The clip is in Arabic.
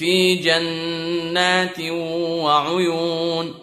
في جنات وعيون